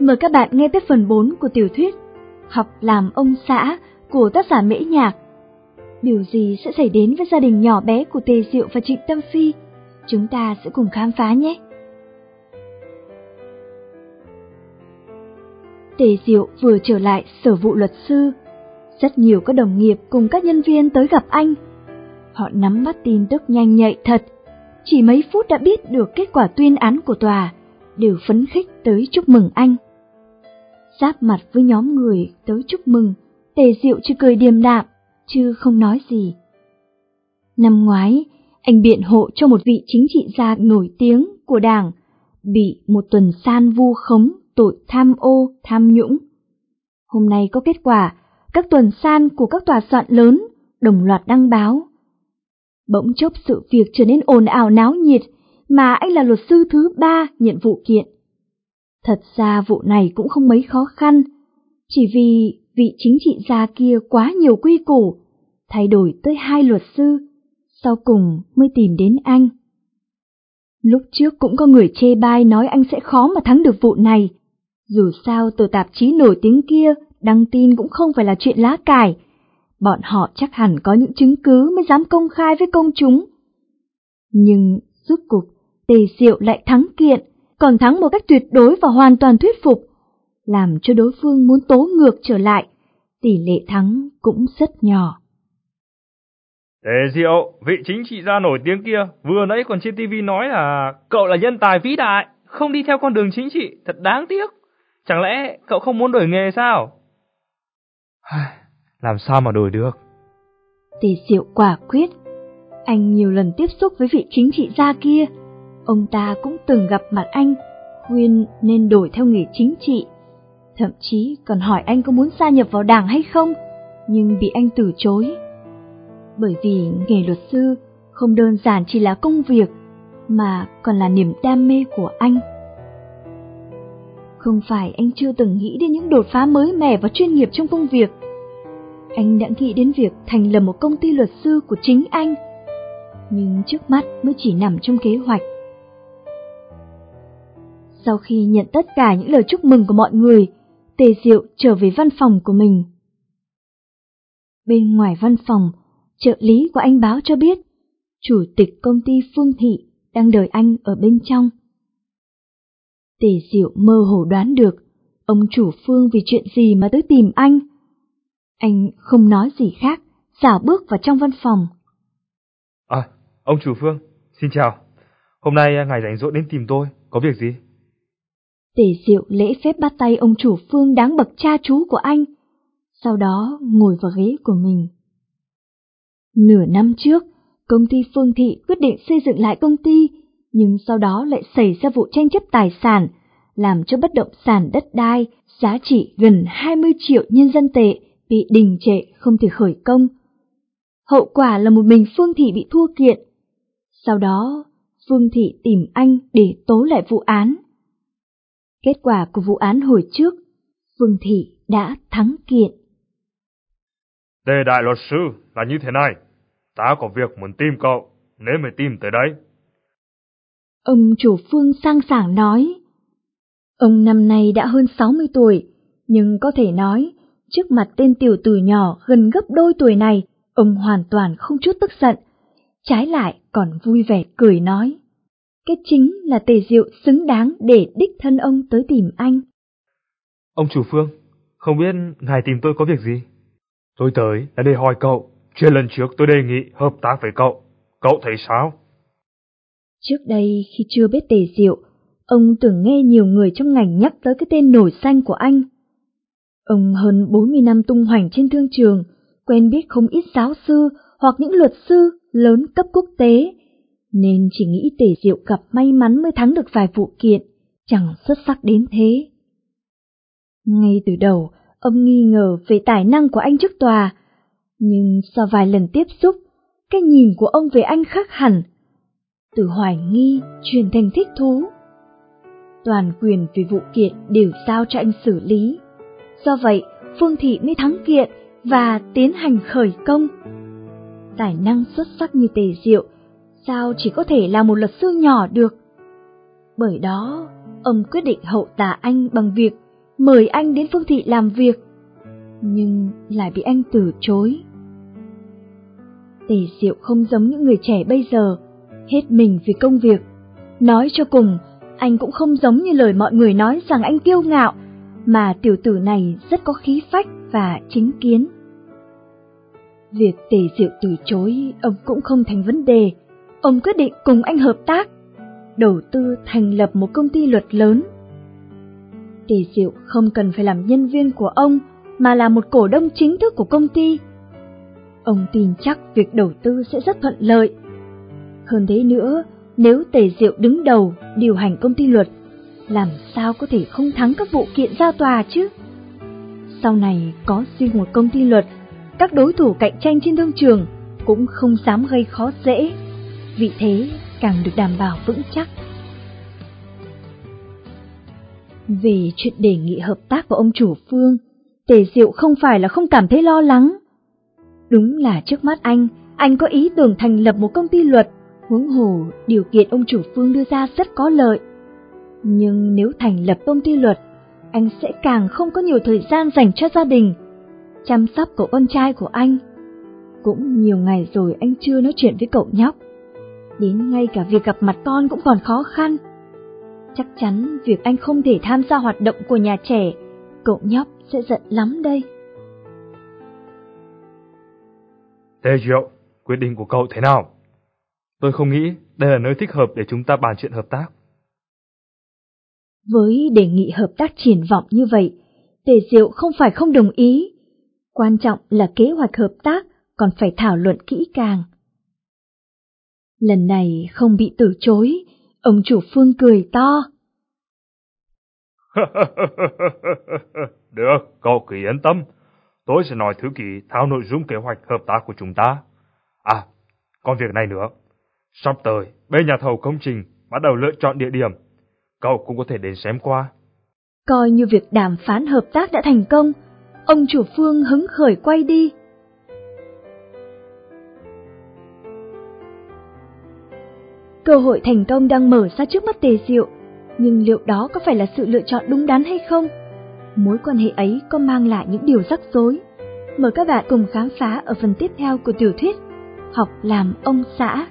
Mời các bạn nghe tiếp phần 4 của tiểu thuyết Học làm ông xã của tác giả Mễ Nhạc. Điều gì sẽ xảy đến với gia đình nhỏ bé của Tề Diệu và Trịnh Tâm Phi? Chúng ta sẽ cùng khám phá nhé! Tề Diệu vừa trở lại sở vụ luật sư. Rất nhiều các đồng nghiệp cùng các nhân viên tới gặp anh. Họ nắm bắt tin tức nhanh nhạy thật. Chỉ mấy phút đã biết được kết quả tuyên án của tòa, đều phấn khích tới chúc mừng anh. Giáp mặt với nhóm người tới chúc mừng, Tề Diệu chỉ cười điềm đạm, chứ không nói gì. Năm ngoái, anh biện hộ cho một vị chính trị gia nổi tiếng của đảng, bị một tuần san vu khống tội tham ô, tham nhũng. Hôm nay có kết quả, các tuần san của các tòa soạn lớn đồng loạt đăng báo. Bỗng chốc sự việc trở nên ồn ào náo nhiệt, mà anh là luật sư thứ ba nhận vụ kiện. Thật ra vụ này cũng không mấy khó khăn, chỉ vì vị chính trị gia kia quá nhiều quy củ, thay đổi tới hai luật sư, sau cùng mới tìm đến anh. Lúc trước cũng có người chê bai nói anh sẽ khó mà thắng được vụ này. Dù sao tờ tạp chí nổi tiếng kia đăng tin cũng không phải là chuyện lá cải. Bọn họ chắc hẳn có những chứng cứ mới dám công khai với công chúng. Nhưng rốt cuộc Tề Diệu lại thắng kiện, còn thắng một cách tuyệt đối và hoàn toàn thuyết phục, làm cho đối phương muốn tố ngược trở lại, tỷ lệ thắng cũng rất nhỏ. Tề Diệu, vị chính trị gia nổi tiếng kia, vừa nãy còn trên TV nói là cậu là nhân tài vĩ đại, không đi theo con đường chính trị, thật đáng tiếc. Chẳng lẽ cậu không muốn đổi nghề sao? Làm sao mà đổi được? Tề Diệu quả quyết. Anh nhiều lần tiếp xúc với vị chính trị gia kia, ông ta cũng từng gặp mặt anh, khuyên nên đổi theo nghề chính trị. Thậm chí còn hỏi anh có muốn gia nhập vào đảng hay không, nhưng bị anh từ chối. Bởi vì nghề luật sư không đơn giản chỉ là công việc, mà còn là niềm đam mê của anh. Không phải anh chưa từng nghĩ đến những đột phá mới mẻ và chuyên nghiệp trong công việc. Anh đã nghĩ đến việc thành lập một công ty luật sư của chính anh. Nhưng trước mắt mới chỉ nằm trong kế hoạch. Sau khi nhận tất cả những lời chúc mừng của mọi người, Tề Diệu trở về văn phòng của mình. Bên ngoài văn phòng, trợ lý của anh báo cho biết, chủ tịch công ty Phương Thị đang đợi anh ở bên trong. Tề Diệu mơ hồ đoán được, ông chủ Phương vì chuyện gì mà tới tìm anh. Anh không nói gì khác, giả bước vào trong văn phòng. À, ông chủ Phương, xin chào. Hôm nay à, ngài rảnh rỗi đến tìm tôi, có việc gì? Tề Diệu lễ phép bắt tay ông chủ Phương đáng bậc cha chú của anh, sau đó ngồi vào ghế của mình. Nửa năm trước, công ty Phương Thị quyết định xây dựng lại công ty nhưng sau đó lại xảy ra vụ tranh chấp tài sản, làm cho bất động sản đất đai giá trị gần 20 triệu nhân dân tệ bị đình trệ không thể khởi công. Hậu quả là một mình Phương Thị bị thua kiện. Sau đó, Phương Thị tìm anh để tố lại vụ án. Kết quả của vụ án hồi trước, Phương Thị đã thắng kiện. Đề đại luật sư là như thế này, ta có việc muốn tìm cậu, nếu mày tìm tới đây, Ông chủ phương sang sảng nói. Ông năm nay đã hơn 60 tuổi, nhưng có thể nói, trước mặt tên tiểu tử nhỏ gần gấp đôi tuổi này, ông hoàn toàn không chút tức giận, trái lại còn vui vẻ cười nói. Cái chính là tề diệu xứng đáng để đích thân ông tới tìm anh. Ông chủ phương, không biết ngài tìm tôi có việc gì? Tôi tới là để hỏi cậu, chuyện lần trước tôi đề nghị hợp tác với cậu, cậu thấy sao? Trước đây khi chưa biết tề diệu, ông từng nghe nhiều người trong ngành nhắc tới cái tên nổi xanh của anh. Ông hơn 40 năm tung hoành trên thương trường, quen biết không ít giáo sư hoặc những luật sư lớn cấp quốc tế, nên chỉ nghĩ tề diệu gặp may mắn mới thắng được vài vụ kiện, chẳng xuất sắc đến thế. Ngay từ đầu, ông nghi ngờ về tài năng của anh trước tòa, nhưng sau vài lần tiếp xúc, cái nhìn của ông về anh khác hẳn, từ hoài nghi chuyển thành thích thú. Toàn quyền về vụ kiện đều giao cho anh xử lý. Do vậy, Phương Thị mới thắng kiện và tiến hành khởi công. Tài năng xuất sắc như Tề Diệu, sao chỉ có thể là một luật sư nhỏ được? Bởi đó, ông quyết định hậu tả anh bằng việc mời anh đến Phương Thị làm việc, nhưng lại bị anh từ chối. Tề Diệu không giống những người trẻ bây giờ, hết mình vì công việc. Nói cho cùng, anh cũng không giống như lời mọi người nói rằng anh kiêu ngạo, mà tiểu tử này rất có khí phách và chính kiến. Việc Tề Diệu từ chối ông cũng không thành vấn đề, ông quyết định cùng anh hợp tác, đầu tư thành lập một công ty luật lớn. Tề Diệu không cần phải làm nhân viên của ông, mà là một cổ đông chính thức của công ty. Ông tin chắc việc đầu tư sẽ rất thuận lợi. Hơn thế nữa, nếu Tề Diệu đứng đầu điều hành công ty luật, làm sao có thể không thắng các vụ kiện ra tòa chứ? Sau này có duy một công ty luật, các đối thủ cạnh tranh trên thương trường cũng không dám gây khó dễ, vì thế càng được đảm bảo vững chắc. Về chuyện đề nghị hợp tác của ông chủ Phương, Tề Diệu không phải là không cảm thấy lo lắng. Đúng là trước mắt anh, anh có ý tưởng thành lập một công ty luật, huống hồ điều kiện ông chủ Phương đưa ra rất có lợi. Nhưng nếu thành lập công ty luật, anh sẽ càng không có nhiều thời gian dành cho gia đình, chăm sóc cậu con trai của anh. Cũng nhiều ngày rồi anh chưa nói chuyện với cậu nhóc. Đến ngay cả việc gặp mặt con cũng còn khó khăn. Chắc chắn việc anh không thể tham gia hoạt động của nhà trẻ, cậu nhóc sẽ giận lắm đây. Tề Diệu, quyết định của cậu thế nào? Tôi không nghĩ đây là nơi thích hợp để chúng ta bàn chuyện hợp tác. Với đề nghị hợp tác triển vọng như vậy, Tề Diệu không phải không đồng ý. Quan trọng là kế hoạch hợp tác còn phải thảo luận kỹ càng. Lần này không bị từ chối, ông chủ Phương cười to. Được, cậu cứ yên tâm. Tôi sẽ nói thư ký thao nội dung kế hoạch hợp tác của chúng ta. À, còn việc này nữa. Sắp tới, bên nhà thầu công trình bắt đầu lựa chọn địa điểm. Cậu cũng có thể đến xem qua. Coi như việc đàm phán hợp tác đã thành công, ông chủ Phương hứng khởi quay đi. Cơ hội thành công đang mở ra trước mắt Tề Diệu, nhưng liệu đó có phải là sự lựa chọn đúng đắn hay không? Mối quan hệ ấy có mang lại những điều rắc rối? Mời các bạn cùng khám phá ở phần tiếp theo của tiểu thuyết Học làm ông xã.